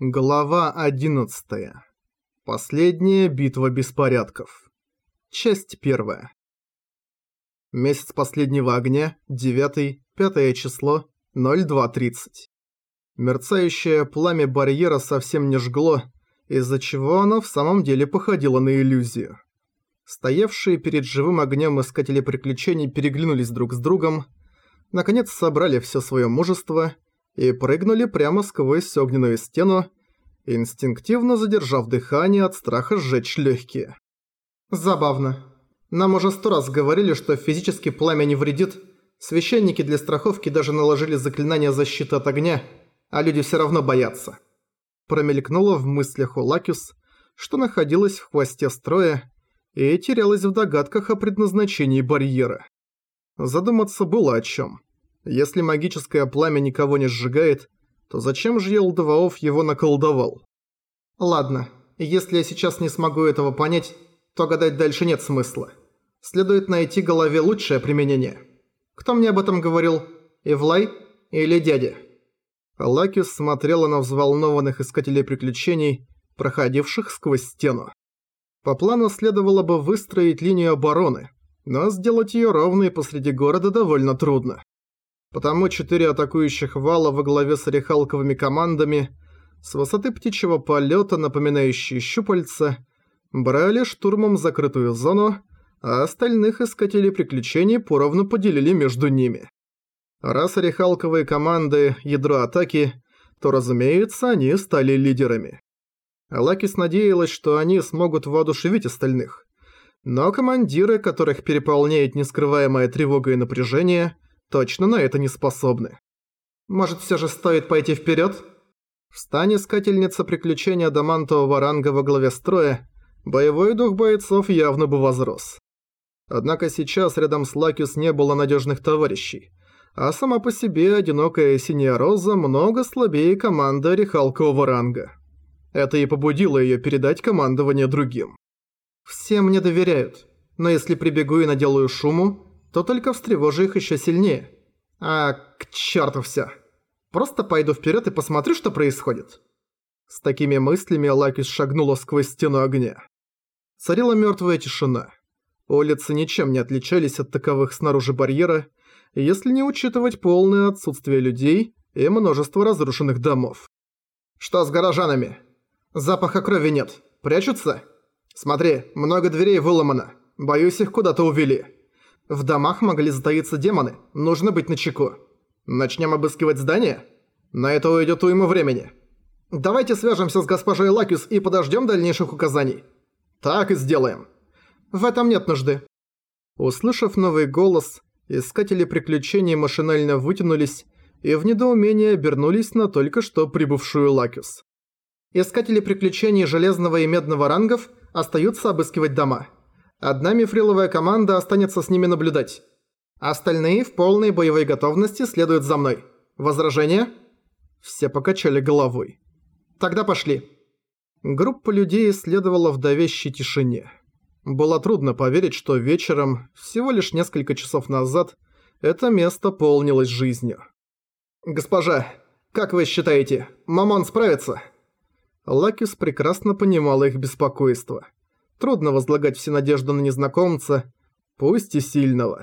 Глава 11. Последняя битва беспорядков. Часть 1. Месяц последнего огня, 9, 5 число, 02.30. Мерцающее пламя барьера совсем не жгло, из-за чего оно в самом деле походило на иллюзию. Стоявшие перед живым огнем искатели приключений переглянулись друг с другом, наконец собрали все свое мужество – и прыгнули прямо сквозь огненную стену, инстинктивно задержав дыхание от страха сжечь легкие. Забавно. Нам уже сто раз говорили, что физически пламя не вредит. Священники для страховки даже наложили заклинание защиты от огня, а люди все равно боятся. Промелькнуло в мыслях у Лакюс, что находилась в хвосте строя и терялась в догадках о предназначении барьера. Задуматься было о чем. Если магическое пламя никого не сжигает, то зачем же Елдаваоф его наколдовал? Ладно, если я сейчас не смогу этого понять, то гадать дальше нет смысла. Следует найти голове лучшее применение. Кто мне об этом говорил? Эвлай или дядя? Лакис смотрела на взволнованных искателей приключений, проходивших сквозь стену. По плану следовало бы выстроить линию обороны, но сделать ее ровной посреди города довольно трудно. Потому четыре атакующих вала во главе с орехалковыми командами с высоты птичьего полета, напоминающие щупальца, брали штурмом закрытую зону, а остальных искателей приключений поровну поделили между ними. Раз орехалковые команды – ядро атаки, то, разумеется, они стали лидерами. Лакис надеялась, что они смогут воодушевить остальных. Но командиры, которых переполняет нескрываемая тревога и напряжение – точно на это не способны. Может, все же стоит пойти вперед? Встань искательница приключений Адамантового ранга во главе строя, боевой дух бойцов явно бы возрос. Однако сейчас рядом с Лакис не было надежных товарищей, а сама по себе одинокая синяя роза много слабее команды Орихалкового ранга. Это и побудило ее передать командование другим. «Все мне доверяют, но если прибегу и наделаю шуму, то только встревожу их еще сильнее. А к черту все. Просто пойду вперед и посмотрю, что происходит. С такими мыслями Лакис шагнула сквозь стену огня. Царила мертвая тишина. Улицы ничем не отличались от таковых снаружи барьера, если не учитывать полное отсутствие людей и множество разрушенных домов. «Что с горожанами? Запаха крови нет. Прячутся? Смотри, много дверей выломано. Боюсь, их куда-то увели». В домах могли затаиться демоны, нужно быть начеку. Начнем обыскивать здание? На это уйдет уйма времени. Давайте свяжемся с госпожой Лакюс и подождем дальнейших указаний. Так и сделаем. В этом нет нужды. Услышав новый голос, искатели приключений машинально вытянулись и в недоумении обернулись на только что прибывшую Лакюс. Искатели приключений железного и медного рангов остаются обыскивать дома. Одна мифриловая команда останется с ними наблюдать. Остальные в полной боевой готовности следуют за мной. Возражения? Все покачали головой. Тогда пошли. Группа людей следовала в давящей тишине. Было трудно поверить, что вечером, всего лишь несколько часов назад, это место полнилось жизнью. «Госпожа, как вы считаете, Момон справится?» Лакис прекрасно понимала их беспокойство. Трудно возлагать все надежды на незнакомца, пусть и сильного.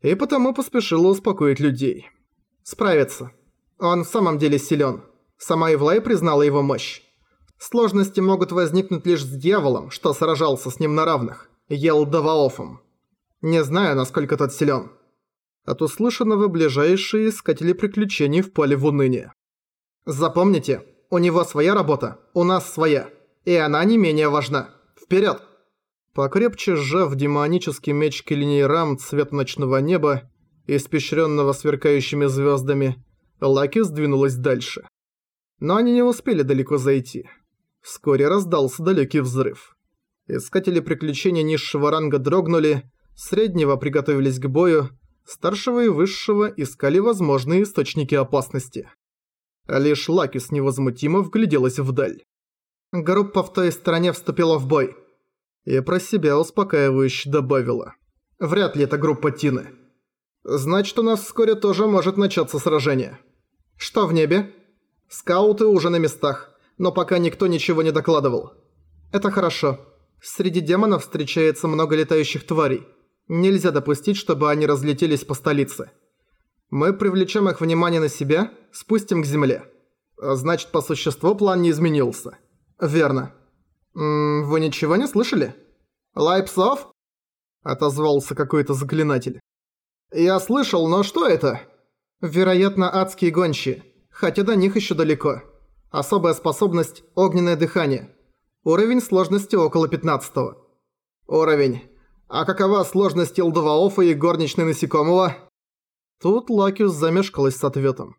И потому поспешила успокоить людей. Справится. Он в самом деле силен. Сама Ивлай признала его мощь. Сложности могут возникнуть лишь с дьяволом, что сражался с ним на равных, Ялдаваофом. Не знаю, насколько тот силен. От услышанного ближайшие искатели приключений впали в уныние. Запомните, у него своя работа, у нас своя, и она не менее важна. Вперед! Покрепче сжав демонический меч Келинейрам цвета ночного неба, испещренного сверкающими звездами, Лаки сдвинулась дальше. Но они не успели далеко зайти. Вскоре раздался далекий взрыв. Искатели приключений низшего ранга дрогнули, среднего приготовились к бою, старшего и высшего искали возможные источники опасности. Лишь Лакис невозмутимо вгляделась вдаль. Группа в той стороне вступила в бой. И про себя успокаивающе добавила. Вряд ли это группа Тины. Значит, у нас вскоре тоже может начаться сражение. Что в небе? Скауты уже на местах. но пока никто ничего не докладывал. Это хорошо. Среди демонов встречается много летающих тварей. Нельзя допустить, чтобы они разлетелись по столице. Мы привлечем их внимание на себя, спустим к земле. Значит, по существу план не изменился. Верно. Вы ничего не слышали? Лайпсов? Отозвался какой-то заклинатель. Я слышал, но что это? Вероятно, адские гончие, хотя до них еще далеко. Особая способность – огненное дыхание. Уровень сложности около 15 -го. Уровень. А какова сложность Илдоваофа и горничной насекомого? Тут Лакиус замешкалась с ответом.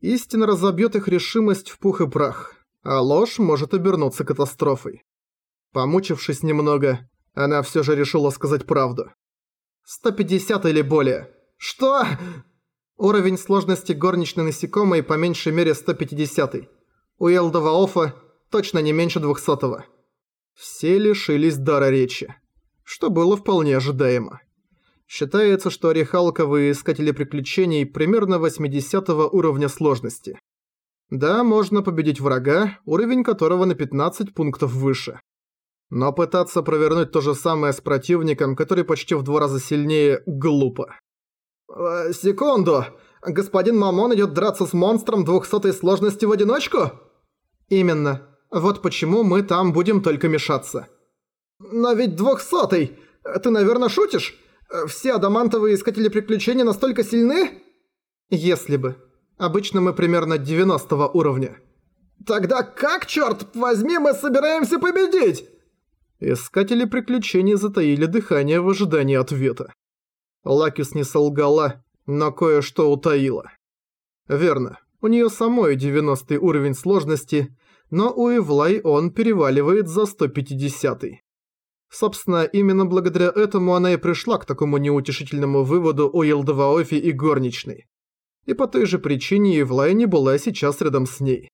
Истина разобьет их решимость в пух и прах, а ложь может обернуться катастрофой. Помучившись немного, она все же решила сказать правду. 150 или более. Что? Уровень сложности горничной насекомой по меньшей мере 150. У Элдоваофа точно не меньше 200 -го. Все лишились дара речи, что было вполне ожидаемо. Считается, что орехалковые искатели приключений примерно 80 уровня сложности. Да, можно победить врага, уровень которого на 15 пунктов выше. Но пытаться провернуть то же самое с противником, который почти в два раза сильнее, глупо. «Э, «Секунду! Господин Мамон идёт драться с монстром двухсотой сложности в одиночку?» «Именно. Вот почему мы там будем только мешаться». «Но ведь двухсотый! Ты, наверное, шутишь? Все адамантовые искатели приключений настолько сильны?» «Если бы. Обычно мы примерно 90 уровня». «Тогда как, чёрт возьми, мы собираемся победить?» Искатели приключений затаили дыхание в ожидании ответа. Лакис не солгала, но кое-что утаила. Верно, у неё самой 90 уровень сложности, но у Эвлай он переваливает за 150 -й. Собственно, именно благодаря этому она и пришла к такому неутешительному выводу о Елдоваофе и горничной. И по той же причине Евлай не была сейчас рядом с ней.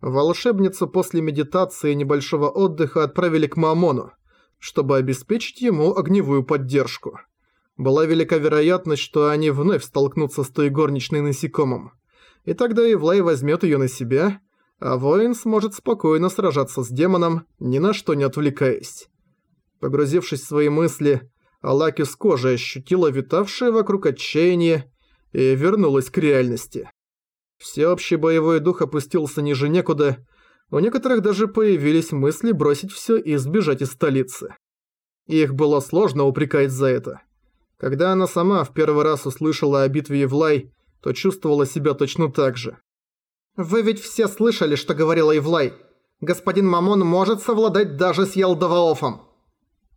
Волшебницу после медитации и небольшого отдыха отправили к Мамону, чтобы обеспечить ему огневую поддержку. Была велика вероятность, что они вновь столкнутся с той горничной насекомым. И тогда Евлай возьмет ее на себя, а воин сможет спокойно сражаться с демоном, ни на что не отвлекаясь. Погрузившись в свои мысли, Алаки с кожей ощутила витавшее вокруг отчаяние и вернулась к реальности. Всеобщий боевой дух опустился ниже некуда, у некоторых даже появились мысли бросить все и сбежать из столицы. Их было сложно упрекать за это. Когда она сама в первый раз услышала о битве Евлай, то чувствовала себя точно так же. «Вы ведь все слышали, что говорила Евлай. Господин Мамон может совладать даже с Елдоваофом.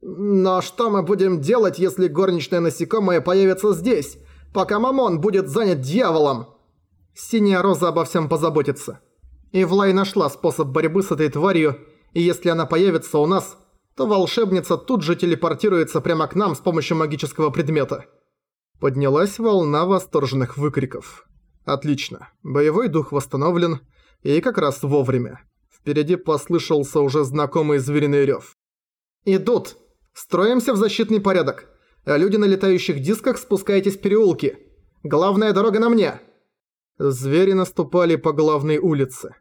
Но что мы будем делать, если горничная насекомое появится здесь, пока Мамон будет занят дьяволом? Синяя роза обо всем позаботится. Ивлай нашла способ борьбы с этой тварью, и если она появится у нас, то волшебница тут же телепортируется прямо к нам с помощью магического предмета. Поднялась волна восторженных выкриков. Отлично, боевой дух восстановлен, и как раз вовремя. Впереди послышался уже знакомый звериный рёв. «Идут!» Строимся в защитный порядок. А люди на летающих дисках спускайтесь в переулки. Главная дорога на мне!» Звери наступали по главной улице.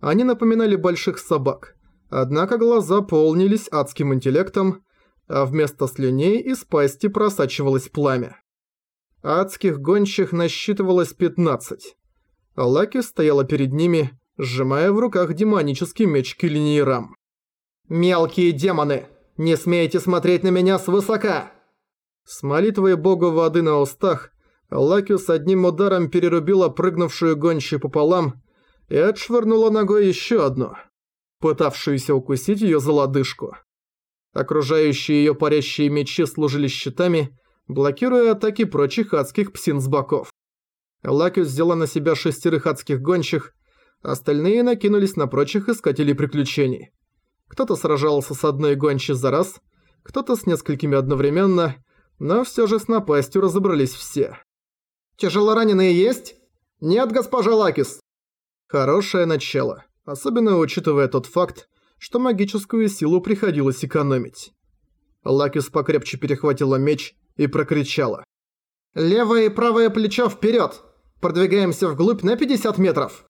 Они напоминали больших собак. Однако глаза полнились адским интеллектом, а вместо слюней из пасти просачивалось пламя. Адских гонщих насчитывалось 15. Лаки стояла перед ними, сжимая в руках демонический меч Килинирам. «Мелкие демоны!» Не смейте смотреть на меня свысока!» С молитвой богу воды на устах, Лакю с одним ударом перерубила прыгнувшую гончую пополам и отшвырнула ногой еще одну, пытавшуюся укусить ее за лодыжку. Окружающие ее парящие мечи служили щитами, блокируя атаки прочих адских псин с боков. Лакю взяла на себя шестерых адских гончих, остальные накинулись на прочих искателей приключений. Кто-то сражался с одной гончей за раз, кто-то с несколькими одновременно, но все же с напастью разобрались все. «Тяжелораненые есть?» «Нет, госпожа Лакис!» Хорошее начало, особенно учитывая тот факт, что магическую силу приходилось экономить. Лакис покрепче перехватила меч и прокричала. «Левое и правое плечо вперед! Продвигаемся вглубь на 50 метров!»